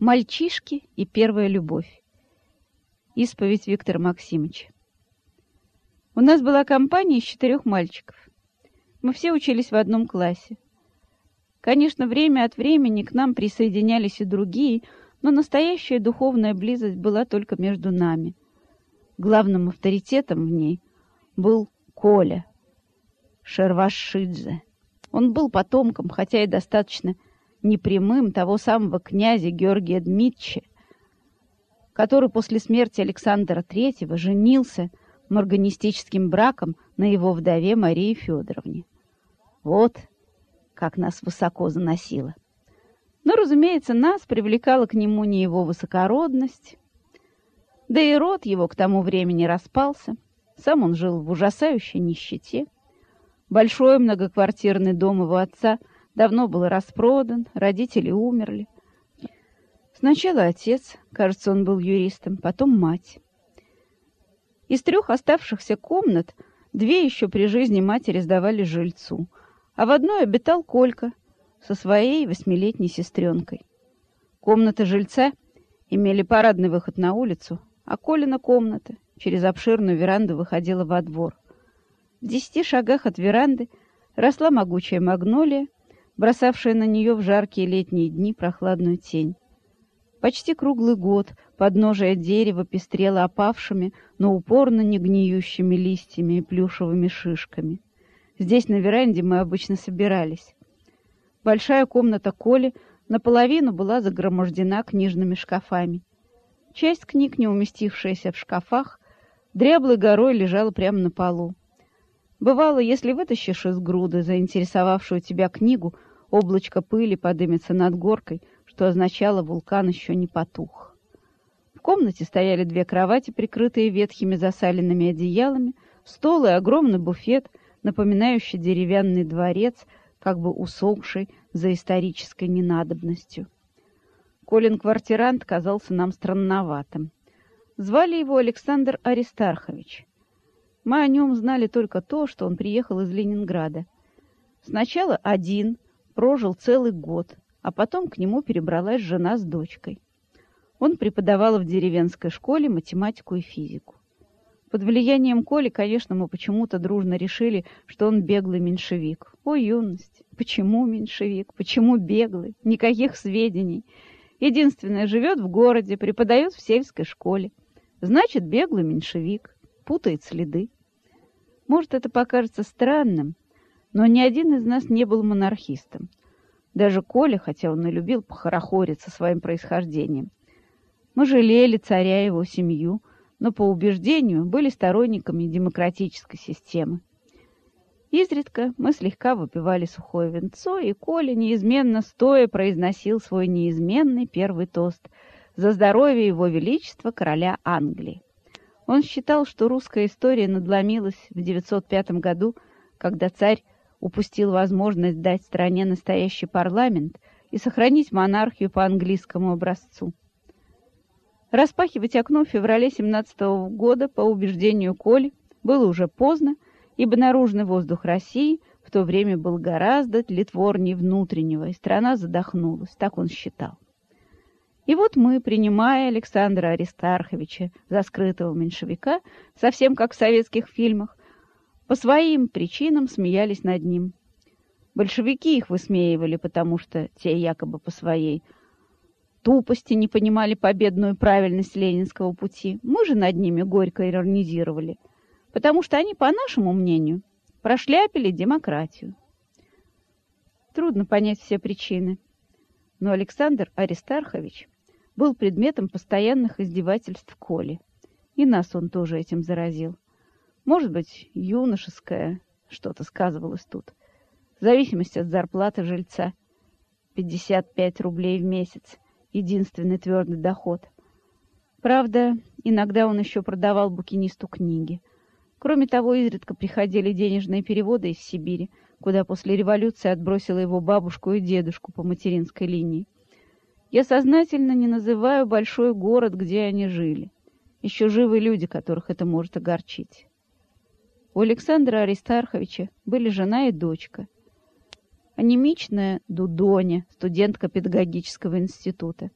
Мальчишки и первая любовь. Исповедь Виктора Максимовича. У нас была компания из четырех мальчиков. Мы все учились в одном классе. Конечно, время от времени к нам присоединялись и другие, но настоящая духовная близость была только между нами. Главным авторитетом в ней был Коля Шервашидзе. Он был потомком, хотя и достаточно непрямым, того самого князя Георгия Дмитрича, который после смерти Александра III женился морганистическим браком на его вдове Марии Федоровне. Вот как нас высоко заносило. Но, разумеется, нас привлекала к нему не его высокородность, да и род его к тому времени распался. Сам он жил в ужасающей нищете. Большой многоквартирный дом его отца давно был распродан, родители умерли. Сначала отец, кажется, он был юристом, потом мать. Из трех оставшихся комнат две еще при жизни матери сдавали жильцу, а в одной обитал Колька со своей восьмилетней сестренкой. Комнаты жильца имели парадный выход на улицу, а Колина комната через обширную веранду выходила во двор. В десяти шагах от веранды росла могучая магнолия, бросавшая на нее в жаркие летние дни прохладную тень. Почти круглый год подножие дерева пестрело опавшими, но упорно не гниющими листьями и плюшевыми шишками. Здесь, на веранде, мы обычно собирались. Большая комната Коли наполовину была загромождена книжными шкафами. Часть книг, не уместившаяся в шкафах, дряблой горой лежала прямо на полу. Бывало, если вытащишь из груды заинтересовавшую тебя книгу, облачко пыли подымется над горкой, что означало, вулкан еще не потух. В комнате стояли две кровати, прикрытые ветхими засаленными одеялами, стол и огромный буфет — напоминающий деревянный дворец, как бы усохший за исторической ненадобностью. Колин-квартирант казался нам странноватым. Звали его Александр Аристархович. Мы о нем знали только то, что он приехал из Ленинграда. Сначала один, прожил целый год, а потом к нему перебралась жена с дочкой. Он преподавал в деревенской школе математику и физику. Под влиянием Коли, конечно, мы почему-то дружно решили, что он беглый меньшевик. О, юность! Почему меньшевик? Почему беглый? Никаких сведений. Единственное, живет в городе, преподает в сельской школе. Значит, беглый меньшевик. Путает следы. Может, это покажется странным, но ни один из нас не был монархистом. Даже Коля, хотя он и любил похорохориться своим происхождением. Мы жалели царя и его семью, но по убеждению были сторонниками демократической системы. Изредка мы слегка выпивали сухое венцо, и Коля неизменно стоя произносил свой неизменный первый тост за здоровье его величества короля Англии. Он считал, что русская история надломилась в 905 году, когда царь упустил возможность дать стране настоящий парламент и сохранить монархию по английскому образцу. Распахивать окно в феврале 17 -го года, по убеждению Коли, было уже поздно, ибо наружный воздух России в то время был гораздо тлетворнее внутреннего, и страна задохнулась, так он считал. И вот мы, принимая Александра Аристарховича за скрытого меньшевика, совсем как в советских фильмах, по своим причинам смеялись над ним. Большевики их высмеивали, потому что те якобы по своей тупости не понимали победную правильность ленинского пути. Мы же над ними горько иронизировали, потому что они, по нашему мнению, прошляпили демократию. Трудно понять все причины, но Александр Аристархович был предметом постоянных издевательств Коли, и нас он тоже этим заразил. Может быть, юношеское что-то сказывалось тут. В зависимости от зарплаты жильца. 55 рублей в месяц единственный твердый доход. Правда, иногда он еще продавал букинисту книги. Кроме того, изредка приходили денежные переводы из Сибири, куда после революции отбросила его бабушку и дедушку по материнской линии. Я сознательно не называю большой город, где они жили. Еще живы люди, которых это может огорчить. У Александра Аристарховича были жена и дочка — анемичная Дудоня, студентка педагогического института.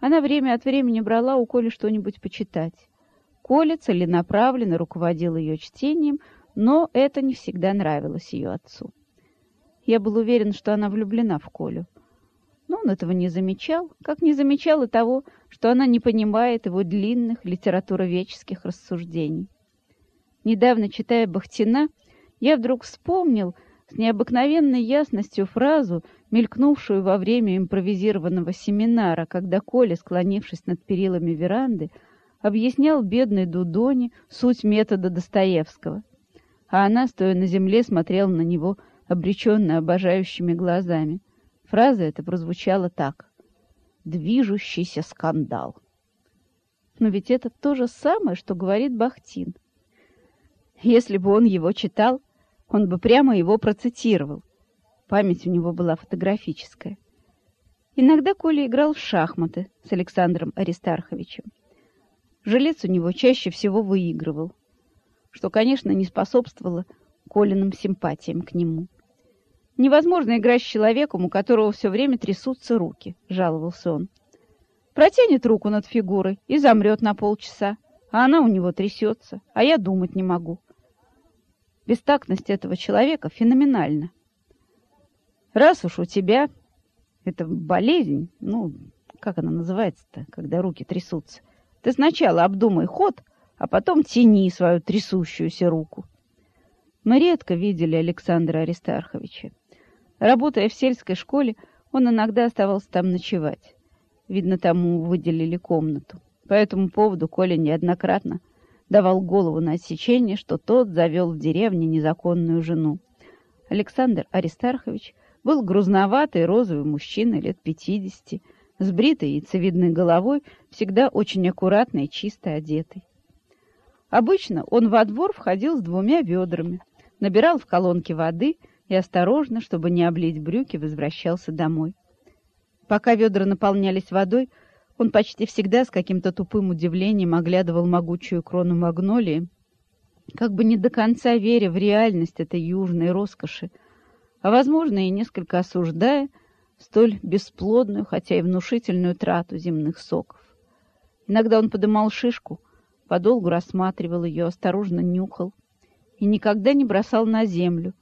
Она время от времени брала у Коли что-нибудь почитать. Коля целенаправленно руководил ее чтением, но это не всегда нравилось ее отцу. Я был уверен, что она влюблена в Колю. Но он этого не замечал, как не замечал и того, что она не понимает его длинных литературоведческих рассуждений. Недавно, читая Бахтина, я вдруг вспомнил с необыкновенной ясностью фразу, мелькнувшую во время импровизированного семинара, когда Коля, склонившись над перилами веранды, объяснял бедной Дудоне суть метода Достоевского. А она, стоя на земле, смотрела на него обреченно обожающими глазами. Фраза эта прозвучала так. «Движущийся скандал». Но ведь это то же самое, что говорит Бахтин. Если бы он его читал, он бы прямо его процитировал. Память у него была фотографическая. Иногда Коля играл в шахматы с Александром Аристарховичем. Жилец у него чаще всего выигрывал, что, конечно, не способствовало Колиным симпатиям к нему. «Невозможно играть с человеком, у которого все время трясутся руки», — жаловался он. «Протянет руку над фигурой и замрет на полчаса, а она у него трясется, а я думать не могу». Бестактность этого человека феноменальна. Раз уж у тебя это болезнь, ну, как она называется-то, когда руки трясутся, ты сначала обдумай ход, а потом тяни свою трясущуюся руку. Мы редко видели Александра Аристарховича. Работая в сельской школе, он иногда оставался там ночевать. Видно, тому выделили комнату. По этому поводу Коля неоднократно давал голову на отсечение, что тот завел в деревне незаконную жену. Александр Аристархович был грузноватый розовый мужчина лет пятидесяти, с бритой яйцевидной головой, всегда очень аккуратно и чисто одетый. Обычно он во двор входил с двумя ведрами, набирал в колонке воды и осторожно, чтобы не облить брюки, возвращался домой. Пока ведра наполнялись водой, он почти всегда с каким-то тупым удивлением оглядывал могучую крону магнолии, как бы не до конца веря в реальность этой южной роскоши, а, возможно, и несколько осуждая столь бесплодную, хотя и внушительную трату земных соков. Иногда он подымал шишку, подолгу рассматривал ее, осторожно нюхал и никогда не бросал на землю,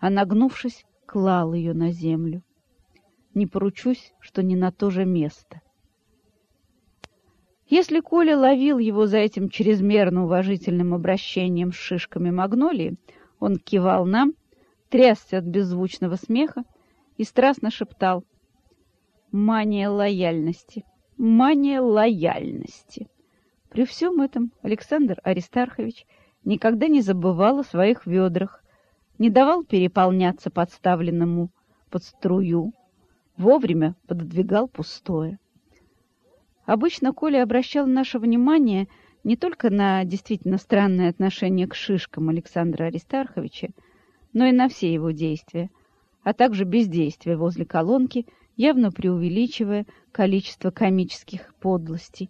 а, нагнувшись, клал ее на землю. Не поручусь, что не на то же место. Если Коля ловил его за этим чрезмерно уважительным обращением с шишками магнолии, он кивал нам — трясся от беззвучного смеха и страстно шептал «Мания лояльности! Мания лояльности!» При всем этом Александр Аристархович никогда не забывал о своих ведрах, не давал переполняться подставленному под струю, вовремя пододвигал пустое. Обычно Коля обращал наше внимание не только на действительно странное отношение к шишкам Александра Аристарховича, но и на все его действия, а также бездействие возле колонки, явно преувеличивая количество комических подлостей,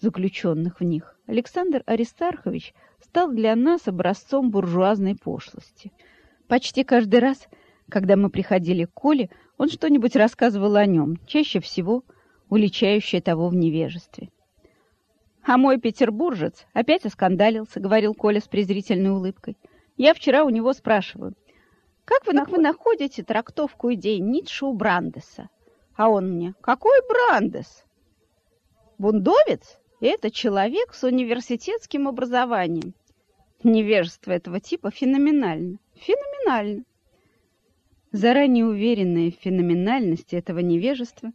заключенных в них. Александр Аристархович стал для нас образцом буржуазной пошлости. Почти каждый раз, когда мы приходили к Коле, он что-нибудь рассказывал о нем, чаще всего уличающее того в невежестве. «А мой петербуржец опять оскандалился», — говорил Коля с презрительной улыбкой. Я вчера у него спрашиваю, как вы, вы находите трактовку идей Ницше у Брандеса? А он мне, какой Брандес? Бундовец? Это человек с университетским образованием. Невежество этого типа феноменально. Феноменально. Заранее уверенные в феноменальности этого невежества,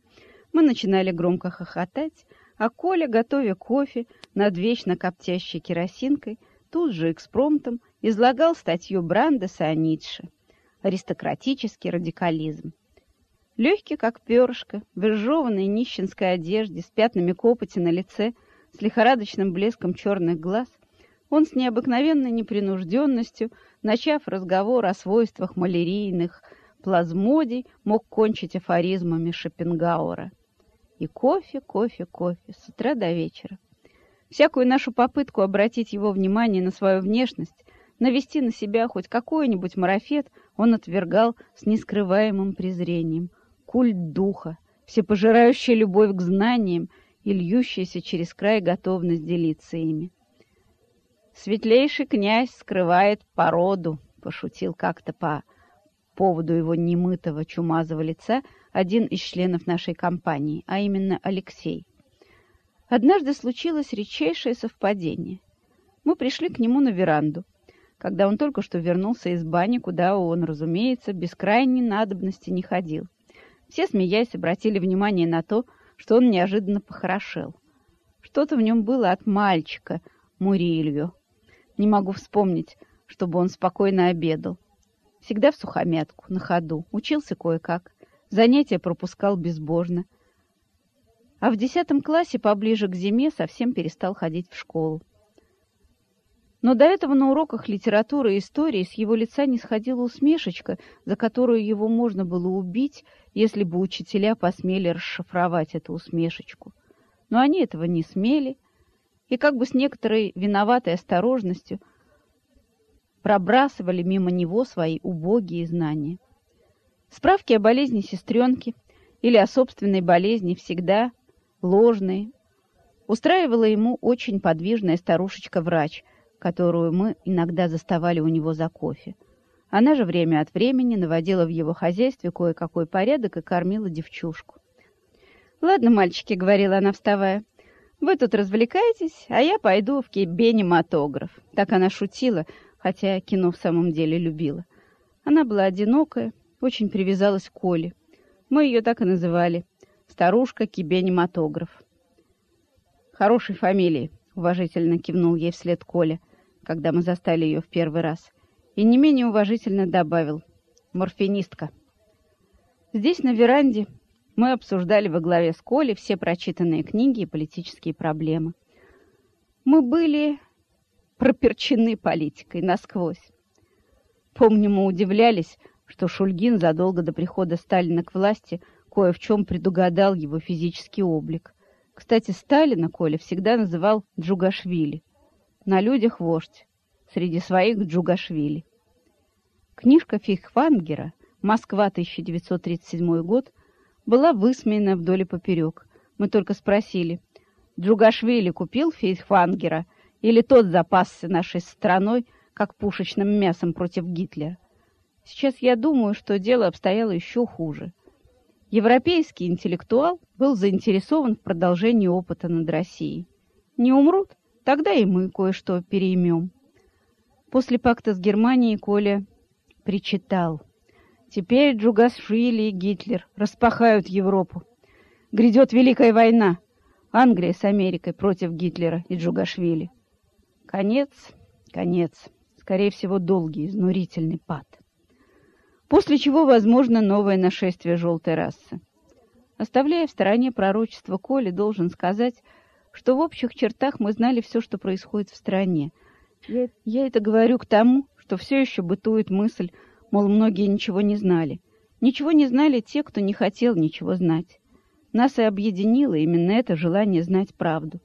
мы начинали громко хохотать, а Коля, готовя кофе над вечно коптящей керосинкой, тут же экспромтом излагал статью Брандеса о Ницше «Аристократический радикализм». Легкий, как перышко, в изжеванной нищенской одежде, с пятнами копоти на лице, с лихорадочным блеском черных глаз, он с необыкновенной непринужденностью, начав разговор о свойствах малярийных плазмодий, мог кончить афоризмами Шопенгауэра. И кофе, кофе, кофе, с утра до вечера. Всякую нашу попытку обратить его внимание на свою внешность навести на себя хоть какой-нибудь марафет он отвергал с нескрываемым презрением. Культ духа, всепожирающая любовь к знаниям и льющаяся через край готовность делиться ими. «Светлейший князь скрывает породу», — пошутил как-то по поводу его немытого чумазого лица один из членов нашей компании, а именно Алексей. Однажды случилось редчайшее совпадение. Мы пришли к нему на веранду, когда он только что вернулся из бани, куда он, разумеется, без крайней надобности не ходил. Все, смеясь, обратили внимание на то, что он неожиданно похорошел. Что-то в нем было от мальчика, Мурилью. Не могу вспомнить, чтобы он спокойно обедал. Всегда в сухомятку, на ходу, учился кое-как, занятия пропускал безбожно. А в десятом классе, поближе к зиме, совсем перестал ходить в школу. Но до этого на уроках литературы и истории с его лица не сходила усмешечка, за которую его можно было убить, если бы учителя посмели расшифровать эту усмешечку. Но они этого не смели, и как бы с некоторой виноватой осторожностью пробрасывали мимо него свои убогие знания. Справки о болезни сестренки или о собственной болезни всегда ложные. Устраивала ему очень подвижная старушечка-врач – которую мы иногда заставали у него за кофе. Она же время от времени наводила в его хозяйстве кое-какой порядок и кормила девчушку. «Ладно, мальчики», — говорила она, вставая, — «вы тут развлекаетесь, а я пойду в кинематограф». Так она шутила, хотя кино в самом деле любила. Она была одинокая, очень привязалась к Коле. Мы ее так и называли — старушка-кибенематограф. «Хорошей фамилии», — уважительно кивнул ей вслед Коля — когда мы застали ее в первый раз, и не менее уважительно добавил «морфинистка». Здесь, на веранде, мы обсуждали во главе с Колей все прочитанные книги и политические проблемы. Мы были проперчены политикой насквозь. Помню, мы удивлялись, что Шульгин задолго до прихода Сталина к власти кое в чем предугадал его физический облик. Кстати, Сталина Коля всегда называл Джугашвили — на людях вождь, среди своих Джугашвили. Книжка Фейхвангера «Москва, 1937 год» была высмеяна вдоль и поперек. Мы только спросили, Джугашвили купил Фейхвангера или тот запасся нашей страной, как пушечным мясом против Гитлера? Сейчас я думаю, что дело обстояло еще хуже. Европейский интеллектуал был заинтересован в продолжении опыта над Россией. Не умрут? Тогда и мы кое-что переймем. После пакта с Германией Коля причитал. Теперь Джугашвили и Гитлер распахают Европу. Грядет Великая война. Англия с Америкой против Гитлера и Джугашвили. Конец, конец. Скорее всего, долгий, изнурительный пад. После чего, возможно, новое нашествие желтой расы. Оставляя в стороне пророчество Коли, должен сказать, что в общих чертах мы знали все, что происходит в стране. Я, я это говорю к тому, что все еще бытует мысль, мол, многие ничего не знали. Ничего не знали те, кто не хотел ничего знать. Нас и объединило именно это желание знать правду.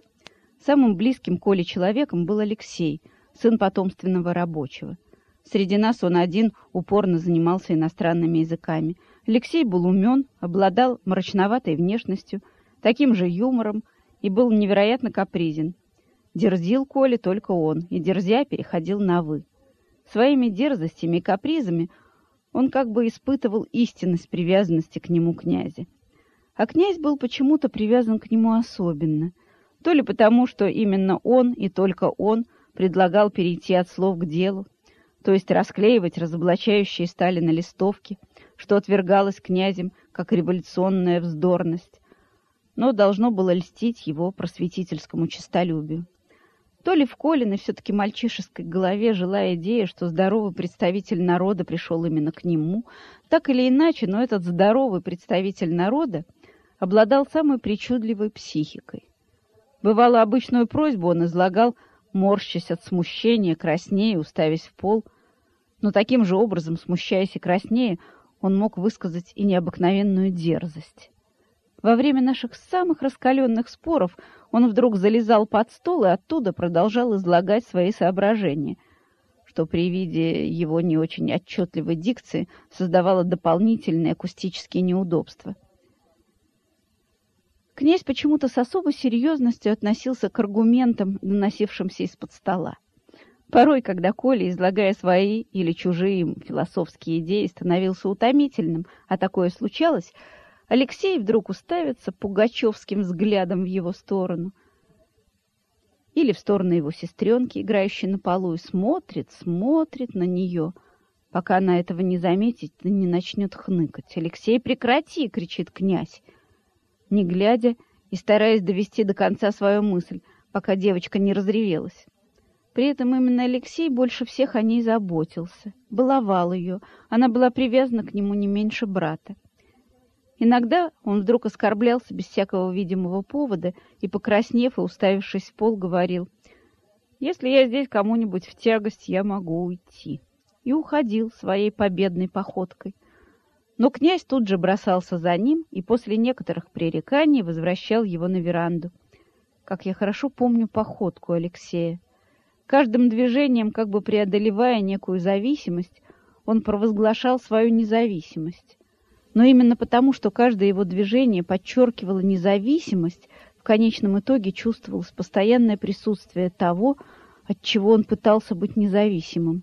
Самым близким Коле человеком был Алексей, сын потомственного рабочего. Среди нас он один упорно занимался иностранными языками. Алексей был умен, обладал мрачноватой внешностью, таким же юмором и был невероятно капризен. Дерзил Коле только он, и дерзя переходил на «вы». Своими дерзостями и капризами он как бы испытывал истинность привязанности к нему князя. А князь был почему-то привязан к нему особенно. То ли потому, что именно он и только он предлагал перейти от слов к делу, то есть расклеивать разоблачающие Сталина листовки, что отвергалось князем как революционная вздорность, но должно было льстить его просветительскому честолюбию. То ли в Колиной все-таки мальчишеской голове жила идея, что здоровый представитель народа пришел именно к нему, так или иначе, но этот здоровый представитель народа обладал самой причудливой психикой. Бывало, обычную просьбу он излагал, морщась от смущения, краснея, уставясь в пол, но таким же образом, смущаясь и краснея, он мог высказать и необыкновенную дерзость. Во время наших самых раскаленных споров он вдруг залезал под стол и оттуда продолжал излагать свои соображения, что при виде его не очень отчетливой дикции создавало дополнительные акустические неудобства. Князь почему-то с особой серьезностью относился к аргументам, доносившимся из-под стола. Порой, когда Коля, излагая свои или чужие философские идеи, становился утомительным, а такое случалось, Алексей вдруг уставится пугачевским взглядом в его сторону или в сторону его сестренки, играющей на полу, и смотрит, смотрит на нее, пока она этого не заметит и не начнет хныкать. «Алексей, прекрати!» — кричит князь, не глядя и стараясь довести до конца свою мысль, пока девочка не разревелась. При этом именно Алексей больше всех о ней заботился, баловал ее, она была привязана к нему не меньше брата. Иногда он вдруг оскорблялся без всякого видимого повода и, покраснев и уставившись в пол, говорил, «Если я здесь кому-нибудь в тягость, я могу уйти». И уходил своей победной походкой. Но князь тут же бросался за ним и после некоторых пререканий возвращал его на веранду. Как я хорошо помню походку Алексея. Каждым движением, как бы преодолевая некую зависимость, он провозглашал свою независимость. Но именно потому, что каждое его движение подчеркивало независимость, в конечном итоге чувствовалось постоянное присутствие того, от чего он пытался быть независимым.